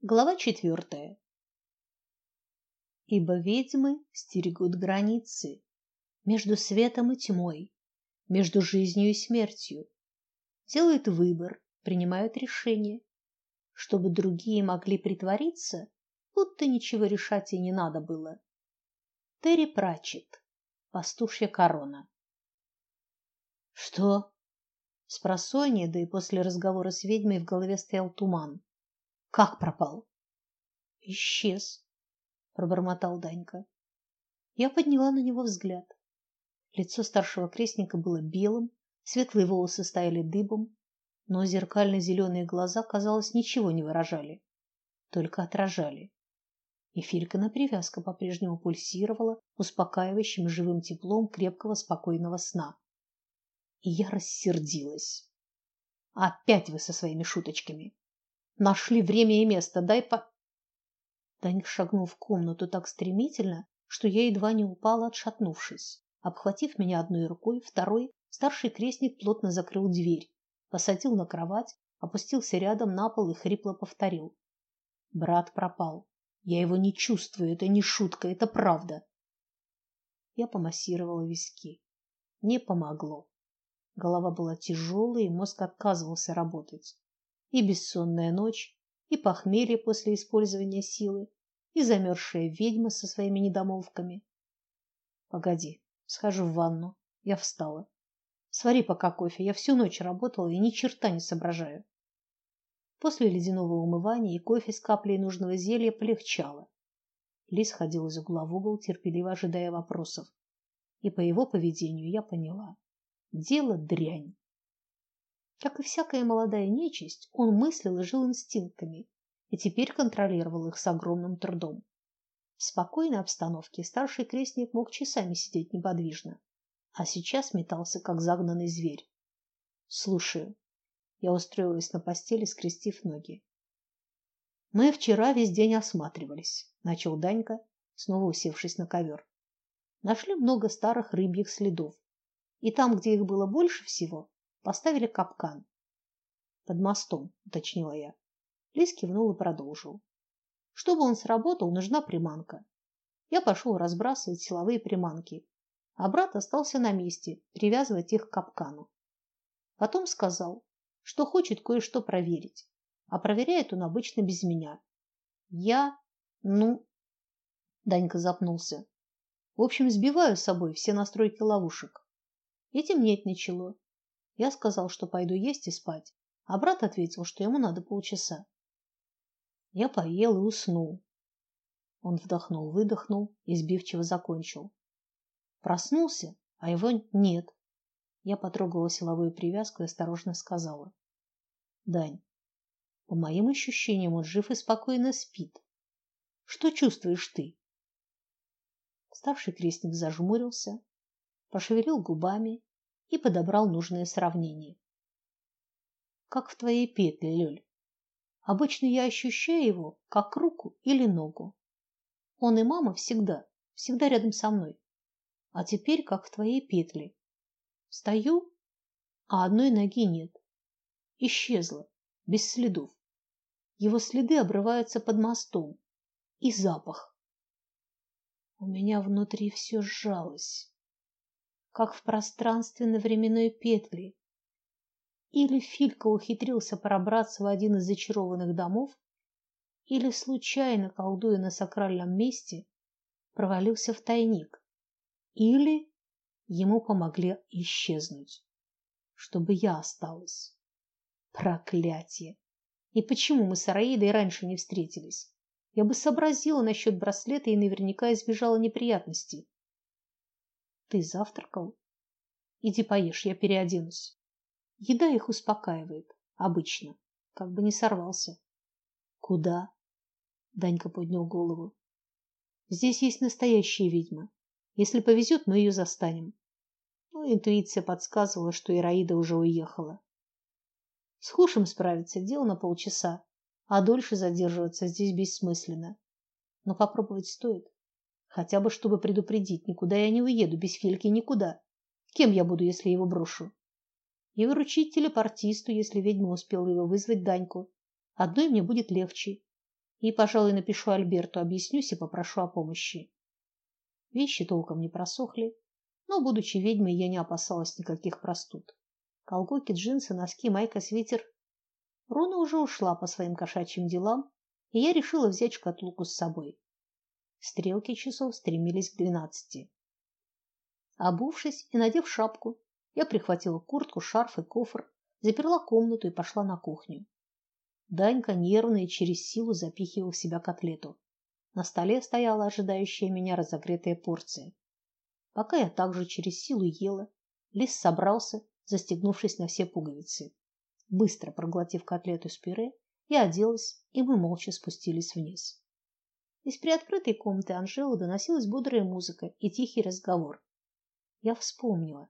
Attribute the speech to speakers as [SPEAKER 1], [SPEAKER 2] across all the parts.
[SPEAKER 1] Глава четвертая. Ибо ведьмы стерегут границы между светом и тьмой, между жизнью и смертью. Делают выбор, принимают решение, чтобы другие могли притвориться, будто ничего решать и не надо было. Терри Пратчетт. Пастушья корона. Что? Спросонья, да и после разговора с ведьмой в голове стоял туман. Как пропал? Исчез, пробормотал Данька. Я подняла на него взгляд. Лицо старшего крестника было белым, светлые волосы стояли дыбом, но зеркально зеленые глаза, казалось, ничего не выражали, только отражали. И Филькина привязка по-прежнему пульсировала успокаивающим живым теплом крепкого спокойного сна. И я рассердилась. Опять вы со своими шуточками. Нашли время и место. Дай по Даник шагнул в комнату так стремительно, что я едва не упала, отшатнувшись. Обхватив меня одной рукой, второй старший крестник плотно закрыл дверь, посадил на кровать, опустился рядом на пол и хрипло повторил: "Брат пропал. Я его не чувствую, это не шутка, это правда". Я помассировала виски. Не помогло. Голова была тяжелой, и мозг отказывался работать и бессонная ночь, и похмелье после использования силы, и замерзшая ведьма со своими недомолвками. Погоди, схожу в ванну. Я встала. Свари пока кофе. Я всю ночь работала и ни черта не соображаю. После ледяного умывания и кофе с каплей нужного зелья полегчало. Лис ходил из угла в угол, терпеливо ожидая вопросов. И по его поведению я поняла: дело дрянь. Как и всякая молодая нечисть, он мыслил и жил инстинктами, и теперь контролировал их с огромным трудом. В спокойной обстановке старший крестник мог часами сидеть неподвижно, а сейчас метался как загнанный зверь. Слушаю. Я устроилась на постели, скрестив ноги. Мы вчера весь день осматривались, начал Данька, снова усевшись на ковер. Нашли много старых рыбьих следов. И там, где их было больше всего, Поставили капкан. Под мостом, уточнила я. Лис кивнул и продолжил. Чтобы он сработал, нужна приманка. Я пошел разбрасывать силовые приманки, а брат остался на месте, привязывать их к капкану. Потом сказал, что хочет кое-что проверить, а проверяет он обычно без меня. Я, ну, Данька запнулся. В общем, сбиваю с собой все настройки ловушек. И темнеть начало. Я сказал, что пойду есть и спать, а брат ответил, что ему надо полчаса. Я поел и уснул. Он вдохнул, выдохнул и сбивчиво закончил. Проснулся, а его нет. Я потрогала силовую привязку и осторожно сказала: "Дань, по моим ощущениям, он жив и спокойно спит. Что чувствуешь ты?" Старший крестник зажмурился, пошевелил губами и подобрал нужное сравнение. Как в твоей петле, Лёль. Обычно я ощущаю его как руку или ногу. Он и мама всегда, всегда рядом со мной. А теперь как в твоей петле. Стою, а одной ноги нет. Исчезла, без следов. Его следы обрываются под мостом. И запах. У меня внутри все сжалось как в пространственно-временной петле. Или Филька ухитрился пробраться в один из зачарованных домов, или случайно колдуя на сакральном месте, провалился в тайник, или ему помогли исчезнуть, чтобы я осталась. Проклятие! И почему мы с Араидой раньше не встретились? Я бы сообразила насчет браслета и наверняка избежала неприятностей. Ты завтракал? Иди поешь, я переоденусь. Еда их успокаивает, обычно, как бы не сорвался. Куда? Данька поднял голову. Здесь есть настоящая ведьма. Если повезет, мы ее застанем. Ну, интуиция подсказывала, что Ираида уже уехала. С Хушем справиться дело на полчаса, а дольше задерживаться здесь бессмысленно. Но попробовать стоит. Хотя бы чтобы предупредить, никуда я не уеду без Фильки никуда. Кем я буду, если его брошу? И выручить телепортисту, если ведьма успела его вызвать Даньку. Одной мне будет легче. И, пожалуй, напишу Альберту, объяснюсь и попрошу о помощи. Вещи толком не просохли, но, будучи ведьмой, я не опасалась никаких простуд. Колготки, джинсы, носки, майка, свитер. Руна уже ушла по своим кошачьим делам, и я решила взять шкатулку с собой. Стрелки часов стремились к двенадцати. Обувшись и надев шапку, я прихватила куртку, шарф и кофр, заперла комнату и пошла на кухню. Данька нервно и через силу запихивал в себя котлету. На столе стояла ожидающая меня разогретая порция. Пока я также через силу ела, Лис собрался, застегнувшись на все пуговицы. Быстро проглотив котлету с пюре, я оделась, и мы молча спустились вниз. Из приоткрытой комнаты Анжелы доносилась бодрая музыка и тихий разговор. Я вспомнила,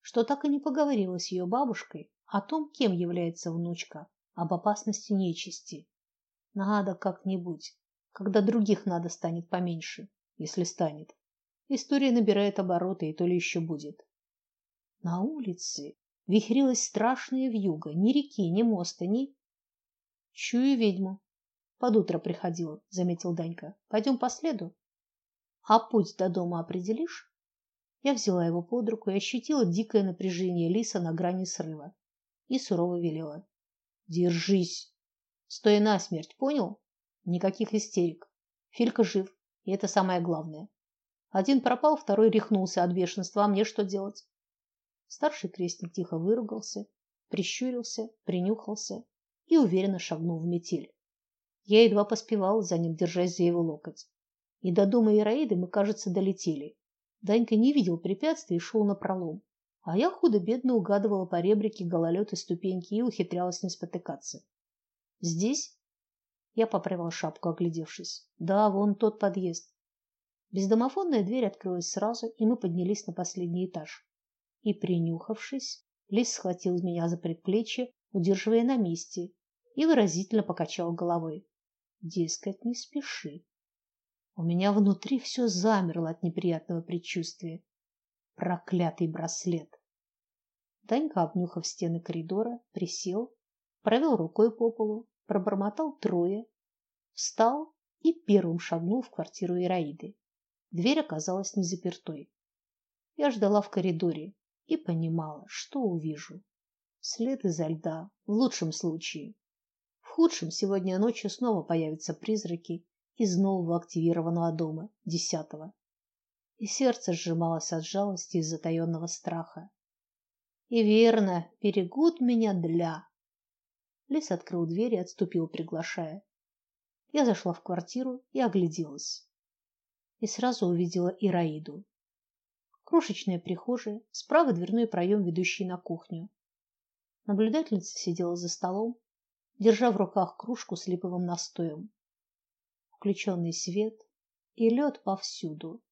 [SPEAKER 1] что так и не поговорила с ее бабушкой о том, кем является внучка, об опасности нечисти. Надо как-нибудь, когда других надо станет поменьше, если станет. История набирает обороты, и то ли еще будет. На улице вихрилась страшная вьюга, ни реки, ни моста, ни чую ведьму. Под утро приходила, заметил Данька. Пойдем по следу. А путь до дома определишь? Я взяла его под руку и ощутила дикое напряжение лиса на грани срыва. И сурово велела: "Держись. Стой насмерть, понял? Никаких истерик. Филька жив, и это самое главное. Один пропал, второй рехнулся от бешенства, а мне что делать?" Старший крестник тихо выругался, прищурился, принюхался и уверенно шагнул в метель. Я едва поспевала за ним, держась за его локоть. И до дома Ираиды мы, кажется, долетели. Данька не видел препятствий и шел напролом. А я худо-бедно угадывала по ребрике гололед и ступеньки и ухитрялась не спотыкаться. Здесь я поправила шапку, оглядевшись. Да, вон тот подъезд. Бездомофонная дверь открылась сразу, и мы поднялись на последний этаж. И принюхавшись, Лис схватил меня за предплечье, удерживая на месте, и выразительно покачал головой. Дескать, не спеши. У меня внутри все замерло от неприятного предчувствия. Проклятый браслет. Данька, обнюхав стены коридора, присел, провел рукой по полу, пробормотал трое, встал и первым шагнул в квартиру Ираиды. Дверь оказалась не запертой. Я ждала в коридоре и понимала, что увижу. След изо льда, в лучшем случае. В худшем сегодня ночью снова появятся призраки из нового активированного дома, десятого. И сердце сжималось от жалости и затаенного страха. И верно, берегут меня для. Лис открыл дверь и отступил, приглашая. Я зашла в квартиру и огляделась. И сразу увидела Ираиду. Крошечная прихожая, справа дверной проем, ведущий на кухню. Наблюдательница сидела за столом, держа в руках кружку с липовым настоем включенный свет и лед повсюду.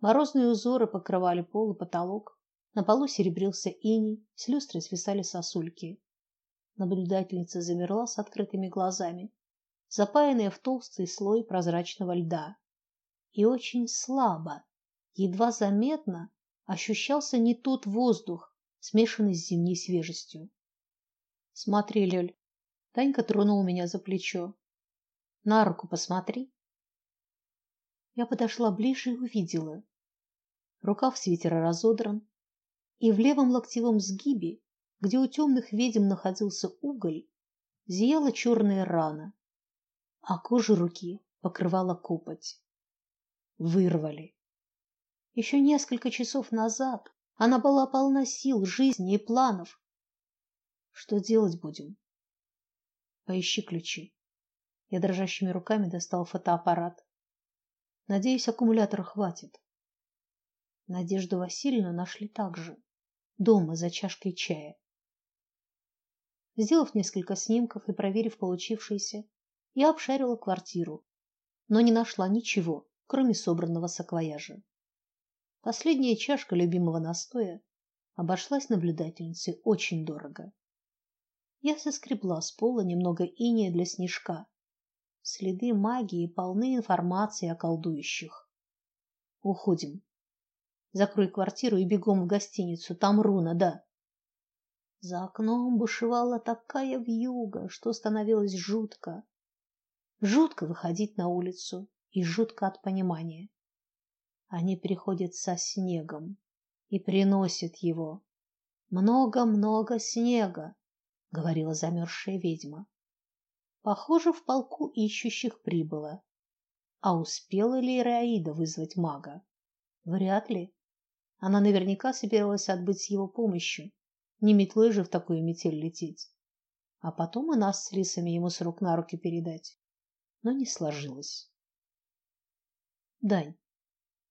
[SPEAKER 1] Морозные узоры покрывали пол и потолок. На полу серебрился иней, с люстры свисали сосульки. Наблюдательница замерла с открытыми глазами, запаянная в толстый слой прозрачного льда. И очень слабо, едва заметно ощущался не тот воздух, смешанный с зимней свежестью. Смотри, Лёль. Танька тронул меня за плечо. На руку посмотри. Я подошла ближе и увидела. Рукав свитера разодран, и в левом локтевом сгибе, где у темных ведьм находился уголь, зияла черная рана, а кожу руки покрывала копоть. Вырвали. Еще несколько часов назад она была полна сил, жизни и планов. Что делать будем? Поищи ключи. Я дрожащими руками достал фотоаппарат. Надеюсь, аккумулятора хватит. Надежду Васильевну нашли также дома за чашкой чая. Сделав несколько снимков и проверив получившиеся, я обшарила квартиру, но не нашла ничего, кроме собранного саквояжа. Последняя чашка любимого настоя обошлась наблюдательнице очень дорого. Я соскребла с пола немного инея для снежка Следы магии полны информации о колдующих. Уходим. Закрой квартиру и бегом в гостиницу. Там руна, да. За окном бушевала такая вьюга, что становилось жутко. Жутко выходить на улицу и жутко от понимания. Они приходят со снегом и приносят его. Много-много снега, говорила замерзшая ведьма. Похоже, в полку ищущих прибыло. А успела ли Ираида вызвать мага? Вряд ли. Она наверняка собиралась отбыть с его помощью. Не метлой же в такую метель лететь. А потом и нас с лисами ему с рук на руки передать. Но не сложилось. Дань,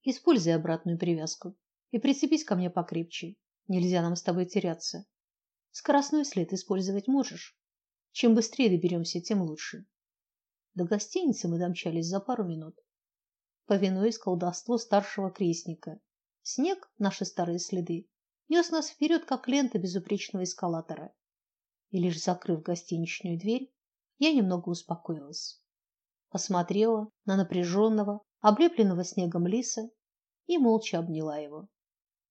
[SPEAKER 1] используй обратную привязку и прицепись ко мне покрепче. Нельзя нам с тобой теряться. Скоростной след использовать можешь. Чем быстрее доберемся, тем лучше. До гостиницы мы домчались за пару минут. Повинуясь колдовству старшего крестника, снег, наши старые следы, нес нас вперед, как лента безупречного эскалатора. И лишь закрыв гостиничную дверь, я немного успокоилась. Посмотрела на напряженного, облепленного снегом лиса и молча обняла его.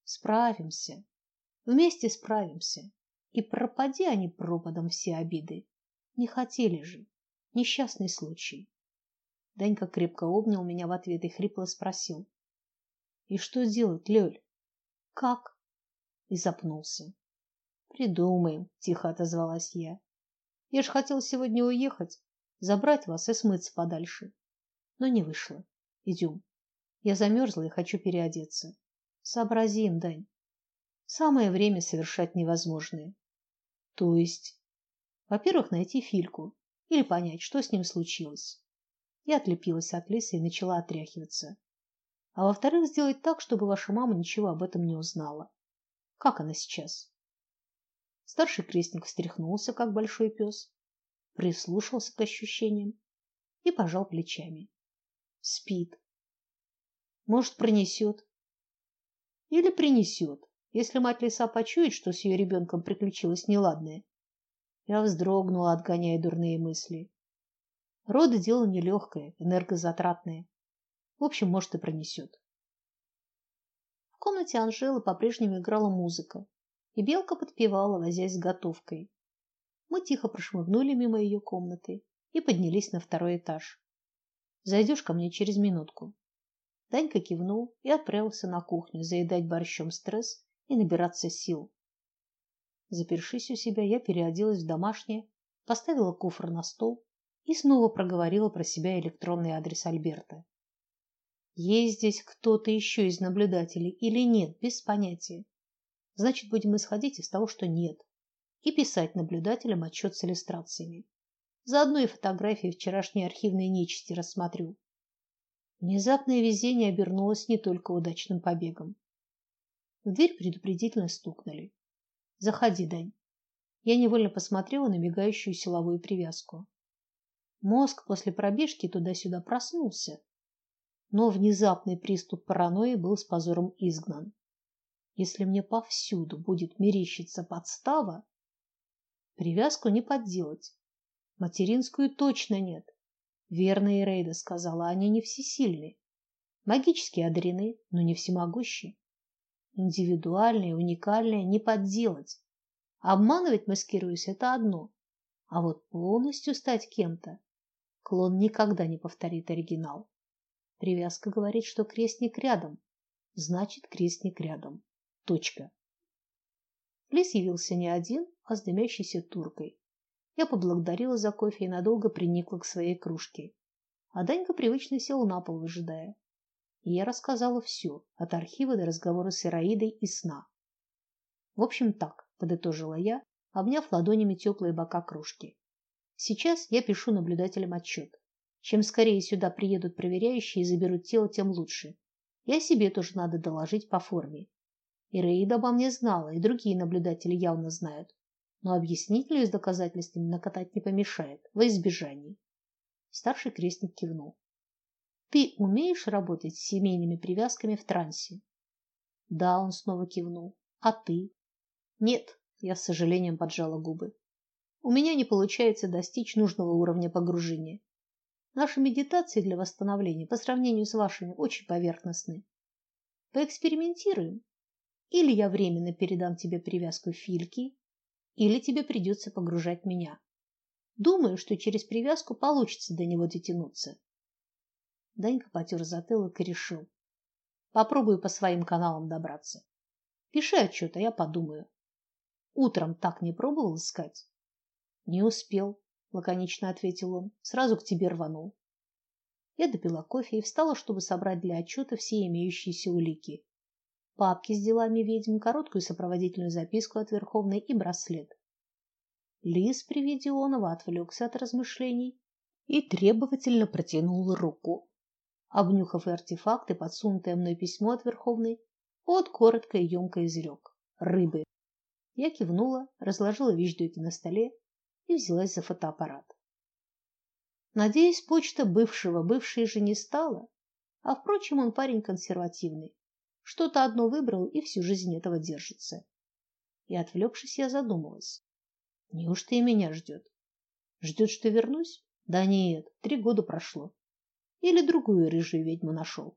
[SPEAKER 1] Справимся. Вместе справимся. И пропади они пропадом все обиды. Не хотели же. Несчастный случай. Данька крепко обнял меня в ответ и хрипло спросил: "И что делать, Лёль?" "Как?" и запнулся. "Придумаем", тихо отозвалась я. "Я ж хотел сегодня уехать, забрать вас и смыться подальше, но не вышло. Идем. Я замерзла и хочу переодеться. Сообразим, Дань. Самое время совершать невозможное. То есть, во-первых, найти Фильку или понять, что с ним случилось. Я отлепилась от Лисы и начала отряхиваться. А во-вторых, сделать так, чтобы ваша мама ничего об этом не узнала. Как она сейчас? Старший крестник встряхнулся, как большой пес, прислушался к ощущениям и пожал плечами. Спит. Может, пронесет. Или принесет если мать лиса почует, что с ее ребенком приключилось неладное. Я вздрогнула, отгоняя дурные мысли. Роды дело нелегкое, энергозатратное. В общем, может и пронесет. В комнате Анжелы по-прежнему играла музыка, и Белка подпевала, возясь с готовкой. Мы тихо прошмыгнули мимо ее комнаты и поднялись на второй этаж. Зайдешь ко мне через минутку. Данька кивнул и отправился на кухню заедать борщом стресс и набираться сил. Запершись у себя, я переоделась в домашнее, поставила кофр на стол и снова проговорила про себя электронный адрес Альберта. Есть здесь кто-то еще из наблюдателей или нет, без понятия. Значит, будем исходить из того, что нет, и писать наблюдателям отчет с иллюстрациями. Заодно и фотографии вчерашней архивной нечисти рассмотрю. Внезапное везение обернулось не только удачным побегом. В дверь предупредительно стукнули. Заходи, Дань. Я невольно посмотрела на мигающую силовую привязку. Мозг после пробежки туда-сюда проснулся, но внезапный приступ паранойи был с позором изгнан. Если мне повсюду будет мерещиться подстава, привязку не подделать. Материнскую точно нет. Верно Ирейда сказала, они не всесильны. Магически одарены, но не всемогущи. Индивидуальное, уникальное не подделать. Обманывать, маскируясь это одно, а вот полностью стать кем-то клон никогда не повторит оригинал. Привязка говорит, что крестник рядом, значит, крестник рядом. Точка. Лис явился не один, а с дымящейся туркой. Я поблагодарила за кофе и надолго приникла к своей кружке. А Данька привычно сел на пол, выжидая и я рассказала все, от архива до разговора с Ираидой и сна. В общем, так, подытожила я, обняв ладонями теплые бока кружки. Сейчас я пишу наблюдателям отчет. Чем скорее сюда приедут проверяющие и заберут тело, тем лучше. О себе тоже надо доложить по форме. Ираида обо мне знала, и другие наблюдатели явно знают. Но объяснителю с доказательствами накатать не помешает, во избежание. Старший крестник кивнул. Ты умеешь работать с семейными привязками в трансе? Да, он снова кивнул. А ты? Нет, я с сожалением поджала губы. У меня не получается достичь нужного уровня погружения. Наши медитации для восстановления по сравнению с вашими очень поверхностны. Поэкспериментируем. Или я временно передам тебе привязку Фильки, или тебе придется погружать меня. Думаю, что через привязку получится до него дотянуться. Данька потер затылок и решил: попробую по своим каналам добраться. Пиши отчет, а я подумаю. Утром так не пробовал искать? Не успел, лаконично ответил он. Сразу к тебе рванул. Я допила кофе и встала, чтобы собрать для отчета все имеющиеся улики. Папки с делами ведьм, короткую сопроводительную записку от Верховной и браслет. Лис при виде оного отвлекся от размышлений и требовательно протянул руку. Обнюхав артефакты, подсунутое мной письмо от Верховной, от коротко и емко изрек: рыбы. Я кивнула, разложила вещдоки на столе и взялась за фотоаппарат. Надеюсь, почта бывшего бывшей же не стала, а впрочем, он парень консервативный. Что-то одно выбрал и всю жизнь этого держится. И отвлекшись, я задумалась. Неужто и меня ждет? Ждет, что вернусь? Да нет, три года прошло. Или другую рыжую ведьму нашел.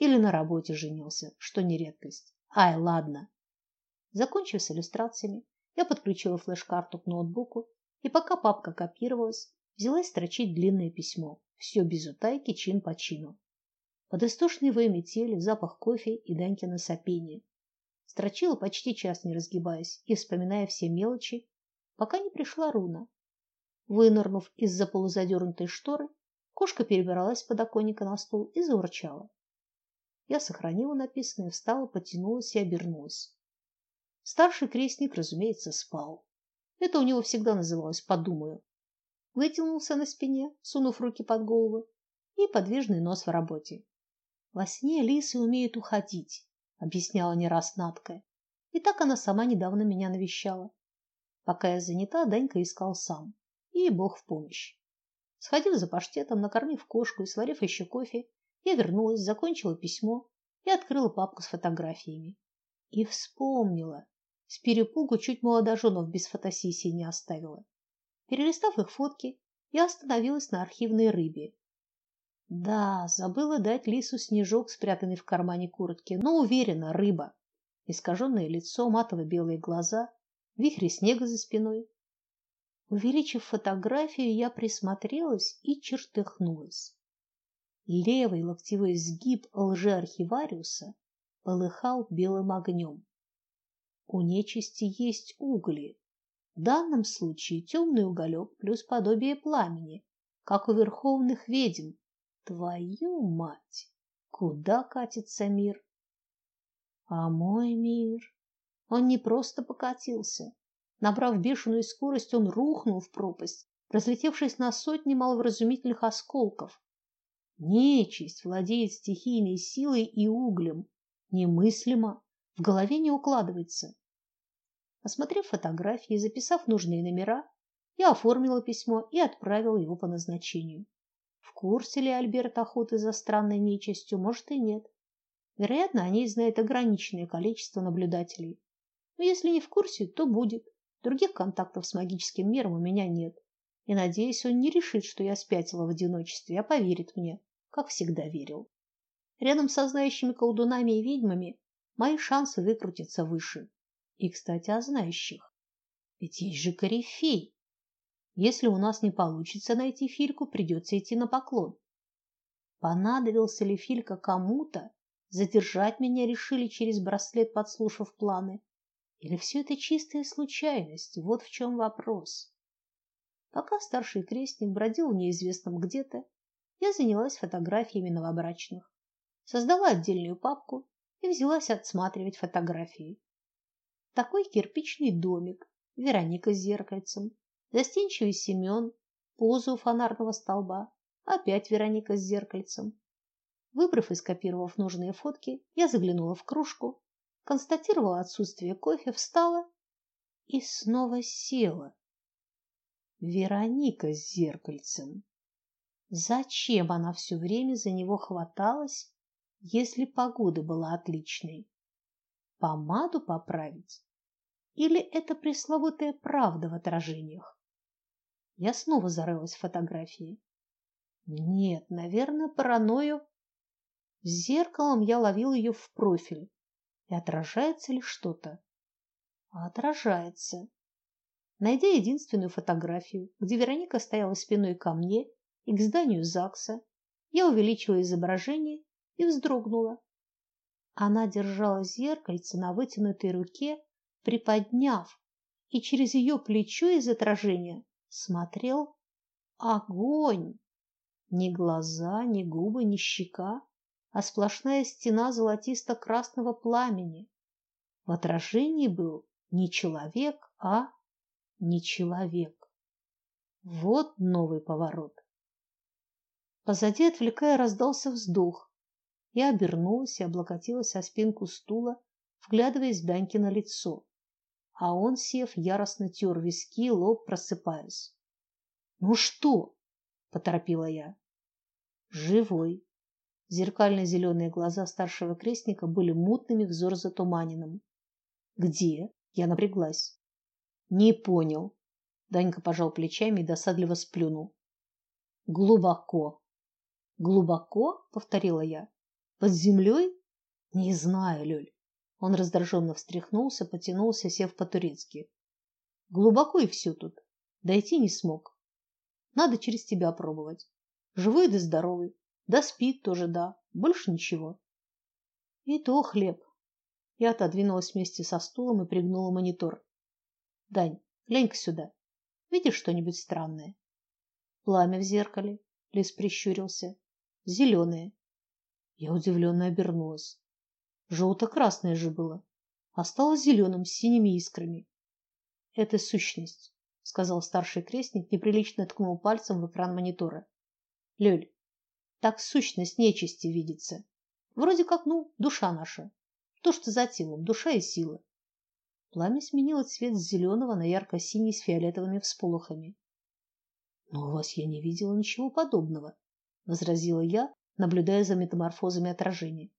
[SPEAKER 1] Или на работе женился, что не редкость. Ай, ладно. Закончив с иллюстрациями, я подключила флеш-карту к ноутбуку, и пока папка копировалась, взялась строчить длинное письмо. Все без утайки, чин по чину. Под истошный вой метели, запах кофе и Данькино сопение. Строчила почти час, не разгибаясь, и вспоминая все мелочи, пока не пришла Руна. Вынырнув из-за полузадернутой шторы, кошка перебралась с подоконника на стул и заурчала. Я сохранила написанное, встала, потянулась и обернулась. Старший крестник, разумеется, спал. Это у него всегда называлось подумаю. Вытянулся на спине, сунув руки под голову, и подвижный нос в работе. Во сне лисы умеют уходить, объясняла не раз Надка. И так она сама недавно меня навещала. Пока я занята, Данька искал сам. И бог в помощь. Сходив за паштетом, накормив кошку и сварив еще кофе, я вернулась, закончила письмо и открыла папку с фотографиями. И вспомнила. С перепугу чуть молодоженов без фотосессии не оставила. Перелистав их фотки, я остановилась на архивной рыбе. Да, забыла дать лису снежок, спрятанный в кармане куртки, но уверена, рыба. Искаженное лицо, матово-белые глаза, вихри снега за спиной. Увеличив фотографию, я присмотрелась и чертыхнулась. Левый локтевой сгиб лжеархивариуса полыхал белым огнем. У нечисти есть угли. В данном случае темный уголек плюс подобие пламени, как у верховных ведьм. Твою мать! Куда катится мир? А мой мир он не просто покатился. Набрав бешеную скорость, он рухнул в пропасть, разлетевшись на сотни маловразумительных осколков. Нечисть владеет стихийной силой и углем. Немыслимо, в голове не укладывается. Осмотрев фотографии и записав нужные номера, я оформила письмо и отправила его по назначению. В курсе ли Альберт охоты за странной нечистью, может и нет. Вероятно, о ней знает ограниченное количество наблюдателей. Но если не в курсе, то будет. Других контактов с магическим миром у меня нет. И надеюсь, он не решит, что я спятила в одиночестве, а поверит мне, как всегда верил. Рядом со знающими колдунами и ведьмами мои шансы выкрутиться выше. И, кстати, о знающих. Ведь есть же корифей. Если у нас не получится найти Фильку, придется идти на поклон. Понадобился ли Филька кому-то, задержать меня решили через браслет, подслушав планы. Или все это чистая случайность? Вот в чем вопрос. Пока старший крестник бродил в неизвестном где-то, я занялась фотографиями новобрачных. Создала отдельную папку и взялась отсматривать фотографии. Такой кирпичный домик, Вероника с зеркальцем, застенчивый Семен, поза у фонарного столба, опять Вероника с зеркальцем. Выбрав и скопировав нужные фотки, я заглянула в кружку констатировала отсутствие кофе, встала и снова села. Вероника с зеркальцем. Зачем она все время за него хваталась, если погода была отличной? Помаду поправить? Или это пресловутая правда в отражениях? Я снова зарылась в фотографии. Нет, наверное, паранойю. Зеркалом я ловил ее в профиль и отражается ли что-то. А отражается. Найдя единственную фотографию, где Вероника стояла спиной ко мне и к зданию ЗАГСа, я увеличила изображение и вздрогнула. Она держала зеркальце на вытянутой руке, приподняв, и через ее плечо из отражения смотрел огонь. Ни глаза, ни губы, ни щека, а сплошная стена золотисто-красного пламени. В отражении был не человек, а не человек. Вот новый поворот. Позади, отвлекая, раздался вздох. Я обернулась и облокотилась о спинку стула, вглядываясь в Данькино лицо. А он, сев, яростно тер виски, лоб просыпаясь. "Ну что?" поторопила я. "Живой". Зеркально-зеленые глаза старшего крестника были мутными, взор затуманенным. "Где?" Я напряглась. Не понял. Данька пожал плечами и досадливо сплюнул. Глубоко. Глубоко, повторила я. Под землей? Не знаю, Лёль. Он раздраженно встряхнулся, потянулся, сев по-турецки. Глубоко и все тут. Дойти не смог. Надо через тебя пробовать. Живой да здоровый. Да спит тоже, да. Больше ничего. И то хлеб. Я отодвинулась вместе со стулом и пригнула монитор. Дань, глянь-ка сюда. Видишь что-нибудь странное? Пламя в зеркале. Лис прищурился. Зеленое. Я удивленно обернулась. Желто-красное же было, а стало зеленым с синими искрами. Это сущность, сказал старший крестник, неприлично ткнул пальцем в экран монитора. Лёль, так сущность нечисти видится. Вроде как, ну, душа наша. То, что за телом, душа и сила. Пламя сменило цвет с зеленого на ярко-синий с фиолетовыми всполохами. Но у вас я не видела ничего подобного, возразила я, наблюдая за метаморфозами отражений.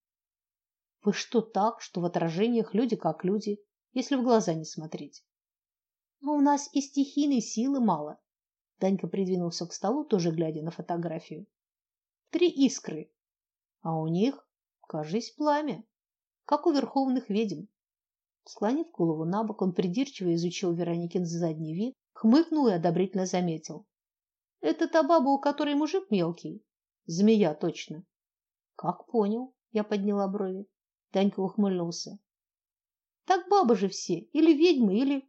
[SPEAKER 1] Вы что так, что в отражениях люди как люди, если в глаза не смотреть? Но у нас и стихийной силы мало. Данька придвинулся к столу, тоже глядя на фотографию. Три искры, а у них, кажись, пламя, как у верховных ведьм. Склонив голову на бок, он придирчиво изучил Вероникин задний вид, хмыкнул и одобрительно заметил: "Это та баба, у которой мужик мелкий, змея точно". "Как понял?" Я подняла брови. Данька ухмыльнулся. "Так бабы же все, или ведьмы, или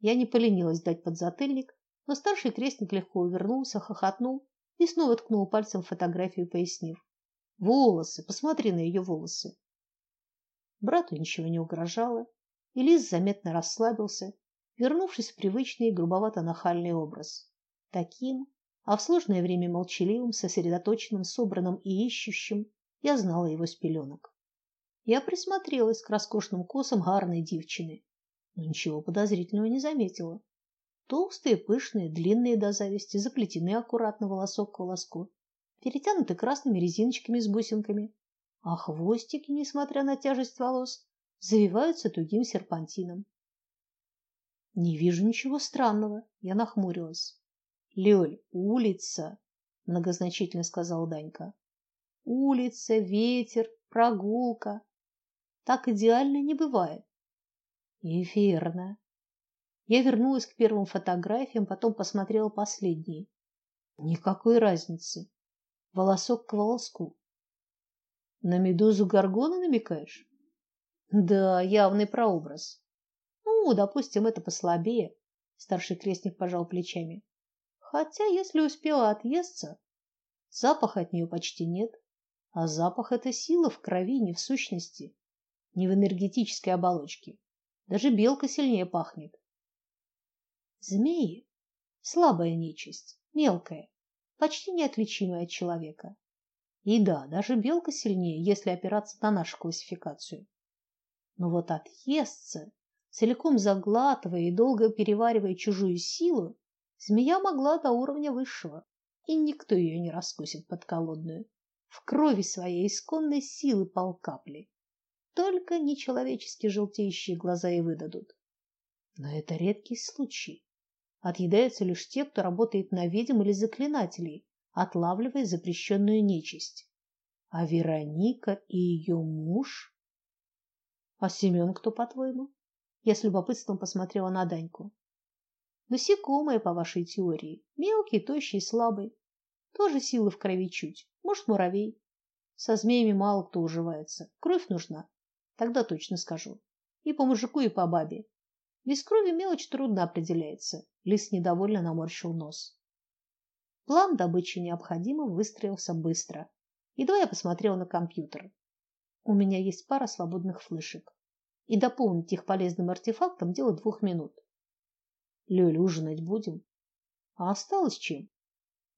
[SPEAKER 1] Я не поленилась дать подзатыльник, но старший крестник легко увернулся, хохотнул и снова ткнул пальцем в фотографию, пояснив: "Волосы, посмотри на ее волосы". Брату ничего не угрожало, и Лис заметно расслабился, вернувшись в привычный грубовато-нахальный образ. Таким, а в сложное время молчаливым, сосредоточенным, собранным и ищущим, я знала его с пеленок. Я присмотрелась к роскошным косам гарной девчины, но ничего подозрительного не заметила. Толстые, пышные, длинные до зависти, заплетены аккуратно волосок к волоску, перетянуты красными резиночками с бусинками, а хвостики, несмотря на тяжесть волос, завиваются тугим серпантином. Не вижу ничего странного, я нахмурилась. Лёль, улица, многозначительно сказал Данька. Улица, ветер, прогулка. Так идеально не бывает. И верно. Я вернулась к первым фотографиям, потом посмотрела последние. Никакой разницы. Волосок к волоску. На медузу Горгона намекаешь? Да, явный прообраз. Ну, допустим, это послабее. Старший крестник пожал плечами. Хотя, если успела отъесться, запаха от нее почти нет. А запах это сила в крови, не в сущности, не в энергетической оболочке. Даже белка сильнее пахнет. Змеи слабая нечисть, мелкая, почти неотличимая от человека. И да, даже белка сильнее, если опираться на нашу классификацию. Но вот отъесться, целиком заглатывая и долго переваривая чужую силу, змея могла до уровня высшего, и никто ее не раскусит подколодную. В крови своей исконной силы полкапли. Только нечеловечески желтеющие глаза и выдадут. Но это редкий случай. Отъедаются лишь те, кто работает на ведьм или заклинателей, отлавливая запрещенную нечисть. А Вероника и ее муж? А Семен кто, по-твоему? Я с любопытством посмотрела на Даньку. Насекомое, по вашей теории. Мелкий, тощий, слабый. Тоже силы в крови чуть. Может, муравей. Со змеями мало кто уживается. Кровь нужна. Тогда точно скажу. И по мужику, и по бабе. Без крови мелочь трудно определяется. Лис недовольно наморщил нос. План добычи необходимо выстроился быстро. Едва я посмотрел на компьютер. У меня есть пара свободных флешек. И дополнить их полезным артефактом дело двух минут. Лёля, ужинать будем? А осталось чем?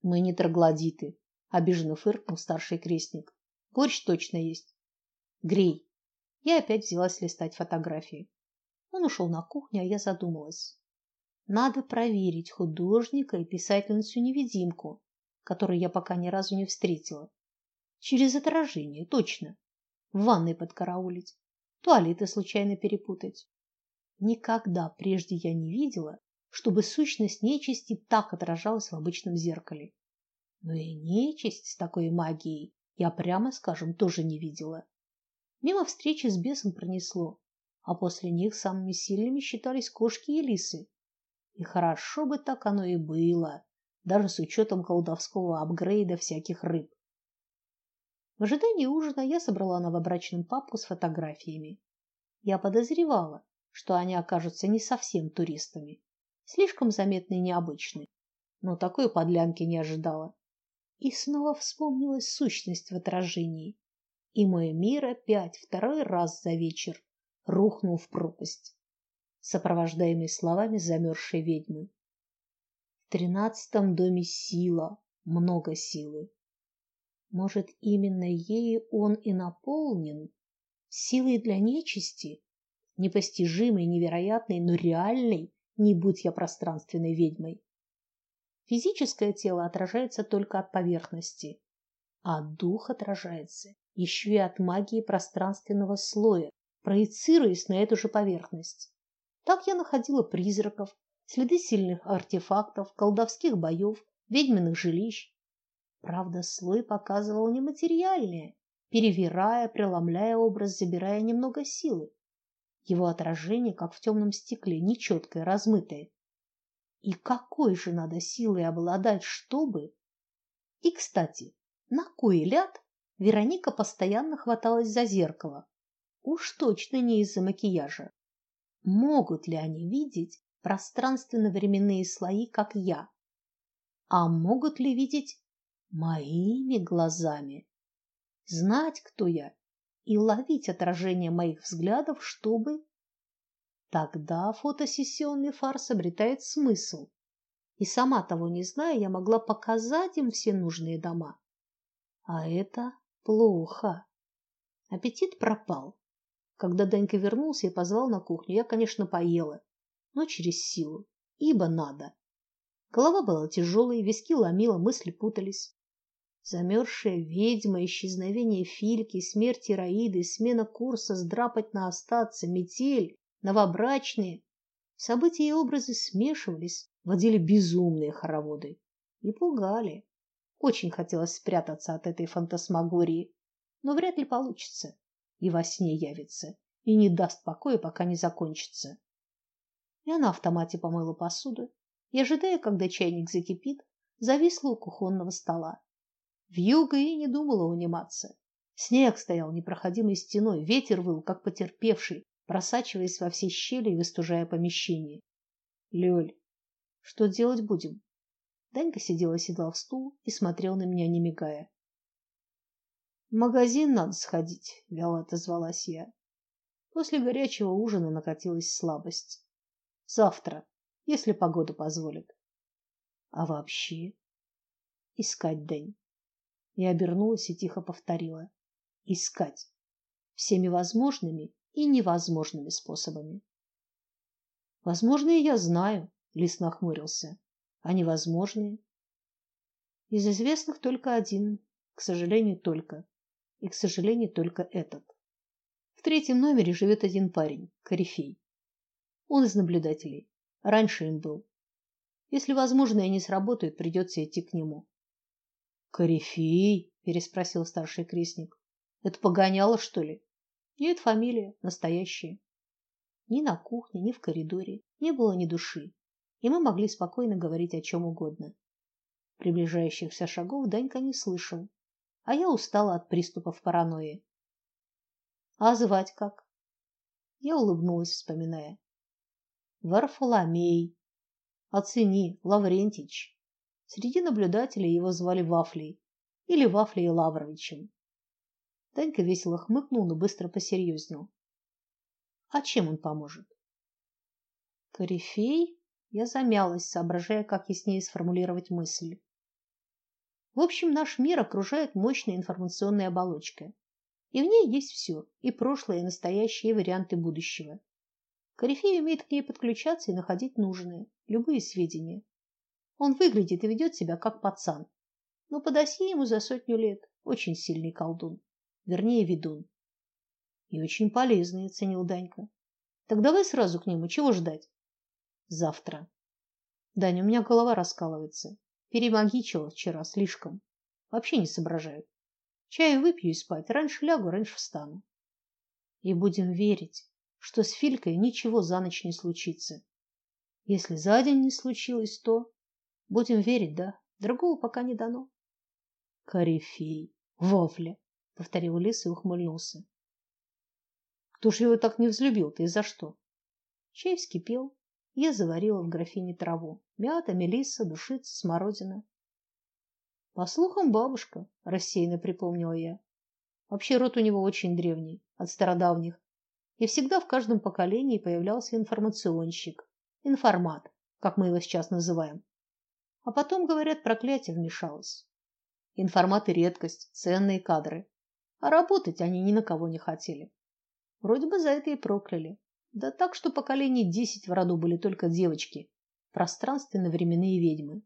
[SPEAKER 1] Мы не троглодиты, обиженно фыркнул старший крестник. Борщ точно есть. Грей. Я опять взялась листать фотографии. Он ушел на кухню, а я задумалась. Надо проверить художника и писательницу-невидимку, которую я пока ни разу не встретила. Через отражение, точно. В ванной подкараулить, туалеты случайно перепутать. Никогда прежде я не видела, чтобы сущность нечисти так отражалась в обычном зеркале. Но и нечисть с такой магией я прямо скажем тоже не видела. Мимо встречи с бесом пронесло, а после них самыми сильными считались кошки и лисы. И хорошо бы так оно и было, даже с учетом колдовского апгрейда всяких рыб. В ожидании ужина я собрала новобрачным папку с фотографиями. Я подозревала, что они окажутся не совсем туристами, слишком заметны и необычны, но такой подлянки не ожидала. И снова вспомнилась сущность в отражении, и мой мир опять второй раз за вечер рухнул в пропасть, сопровождаемый словами замерзшей ведьмы. В тринадцатом доме сила, много силы. Может, именно ею он и наполнен силой для нечисти, непостижимой, невероятной, но реальной, не будь я пространственной ведьмой. Физическое тело отражается только от поверхности, а дух отражается еще и от магии пространственного слоя, проецируясь на эту же поверхность. Так я находила призраков, следы сильных артефактов, колдовских боев, ведьминых жилищ. Правда, слой показывал нематериальное, перевирая, преломляя образ, забирая немного силы. Его отражение, как в темном стекле, нечеткое, размытое. И какой же надо силой обладать, чтобы... И, кстати, на кой ляд Вероника постоянно хваталась за зеркало? Уж точно не из-за макияжа. Могут ли они видеть пространственно-временные слои, как я? А могут ли видеть моими глазами? Знать, кто я, и ловить отражение моих взглядов, чтобы Тогда фотосессионный фарс обретает смысл. И сама того не зная, я могла показать им все нужные дома. А это плохо. Аппетит пропал. Когда Данька вернулся и позвал на кухню, я, конечно, поела, но через силу, ибо надо. Голова была тяжелой, виски ломило, мысли путались. Замерзшая ведьма, исчезновение Фильки, смерть Ираиды, смена курса, сдрапать на остаться, метель новобрачные. События и образы смешивались, водили безумные хороводы и пугали. Очень хотелось спрятаться от этой фантасмагории, но вряд ли получится. И во сне явится, и не даст покоя, пока не закончится. Я на автомате помыла посуду и, ожидая, когда чайник закипит, зависла у кухонного стола. Вьюга и не думала униматься. Снег стоял непроходимой стеной, ветер выл, как потерпевший, просачиваясь во все щели и выстужая помещение. Лёль, что делать будем? Данька сидела седла в стул и смотрел на меня, не мигая. В магазин надо сходить, вяло отозвалась я. После горячего ужина накатилась слабость. Завтра, если погода позволит. А вообще искать Дань. Я обернулась и тихо повторила: искать всеми возможными и невозможными способами. Возможные я знаю, Лис нахмурился. А невозможные? Из известных только один, к сожалению, только. И, к сожалению, только этот. В третьем номере живет один парень, корифей. Он из наблюдателей. Раньше им был. Если возможное не сработает, придется идти к нему. Корифей? переспросил старший крестник. Это погоняло, что ли? Нет, фамилия настоящая. Ни на кухне, ни в коридоре не было ни души. и мы могли спокойно говорить о чем угодно. Приближающихся шагов Данька не слышал, а я устала от приступов паранойи. А звать как? Я улыбнулась, вспоминая. Варфоломей. Оцени, Лаврентич. Среди наблюдателей его звали Вафлей или Вафлей Лавровичем. Данька весело хмыкнул, но быстро посерьезнел. А чем он поможет? Корифей? Я замялась, соображая, как яснее сформулировать мысль. В общем, наш мир окружает мощная информационная оболочка. И в ней есть все, и прошлое, и настоящее, и варианты будущего. Корифей умеет к ней подключаться и находить нужные, любые сведения. Он выглядит и ведет себя как пацан. Но по досье ему за сотню лет очень сильный колдун, вернее, ведун. И очень полезный, оценил Данька. Так давай сразу к нему, чего ждать? Завтра. Даня, у меня голова раскалывается. Перемагичила вчера слишком. Вообще не соображаю. Чаю выпью и спать. Раньше лягу, раньше встану. И будем верить, что с Филькой ничего за ночь не случится. Если за день не случилось, то будем верить, да? Другого пока не дано. Корифей, Вовля, повторил Лис и ухмыльнулся. Кто ж его так не взлюбил Ты за что? Чай вскипел, я заварила в графине траву: мята, мелисса, душица, смородина. По слухам, бабушка, рассеянно припомнила я. Вообще род у него очень древний, от стародавних. И всегда в каждом поколении появлялся информационщик, информат, как мы его сейчас называем. А потом, говорят, проклятие вмешалось. Информаты редкость, ценные кадры. А работать они ни на кого не хотели. Вроде бы за это и прокляли. Да так, что поколений десять в роду были только девочки, пространственно-временные ведьмы.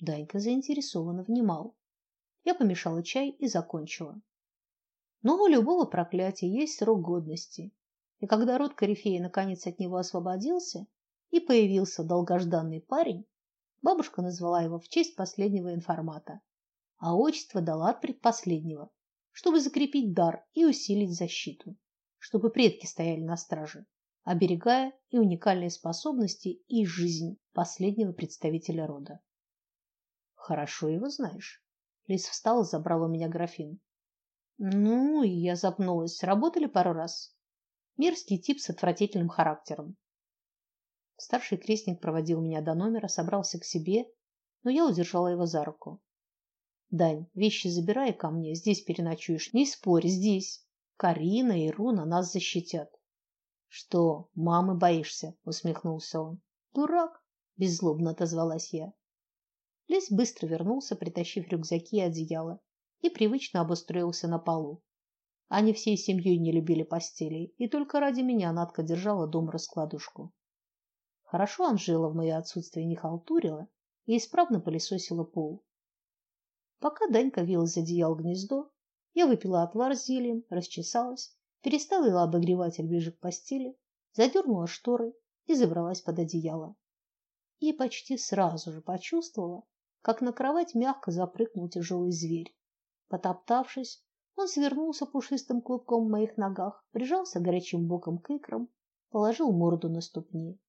[SPEAKER 1] Данька заинтересованно внимал. Я помешала чай и закончила. Но у любого проклятия есть срок годности. И когда род Корифея наконец от него освободился и появился долгожданный парень, бабушка назвала его в честь последнего информата, а отчество дала от предпоследнего, чтобы закрепить дар и усилить защиту, чтобы предки стояли на страже, оберегая и уникальные способности, и жизнь последнего представителя рода. Хорошо его знаешь. Лис встал и забрал у меня графин. Ну, и я запнулась. Работали пару раз. Мерзкий тип с отвратительным характером. Старший крестник проводил меня до номера, собрался к себе, но я удержала его за руку. Дань, вещи забирай ко мне, здесь переночуешь. Не спорь, здесь. Карина и Руна нас защитят. Что, мамы боишься? усмехнулся он. Дурак, беззлобно отозвалась я. Лис быстро вернулся, притащив рюкзаки и одеяло, и привычно обустроился на полу. Они всей семьей не любили постели, и только ради меня Надка держала дом раскладушку. Хорошо Анжела в мое отсутствие не халтурила и исправно пылесосила пол. Пока Данька вил из одеял гнездо, я выпила отвар с зельем, расчесалась, переставила обогреватель ближе к постели, задернула шторы и забралась под одеяло. И почти сразу же почувствовала, как на кровать мягко запрыгнул тяжелый зверь. Потоптавшись, он свернулся пушистым клубком в моих ногах, прижался горячим боком к икрам, положил морду на ступни.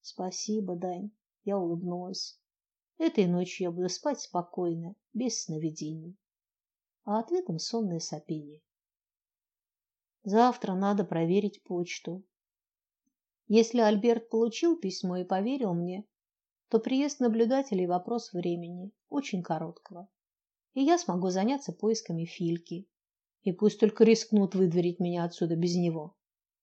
[SPEAKER 1] Спасибо, Дань, я улыбнулась. Этой ночью я буду спать спокойно, без сновидений. А ответом сонное сопение. Завтра надо проверить почту. Если Альберт получил письмо и поверил мне, то приезд наблюдателей вопрос времени, очень короткого. И я смогу заняться поисками Фильки. И пусть только рискнут выдворить меня отсюда без него.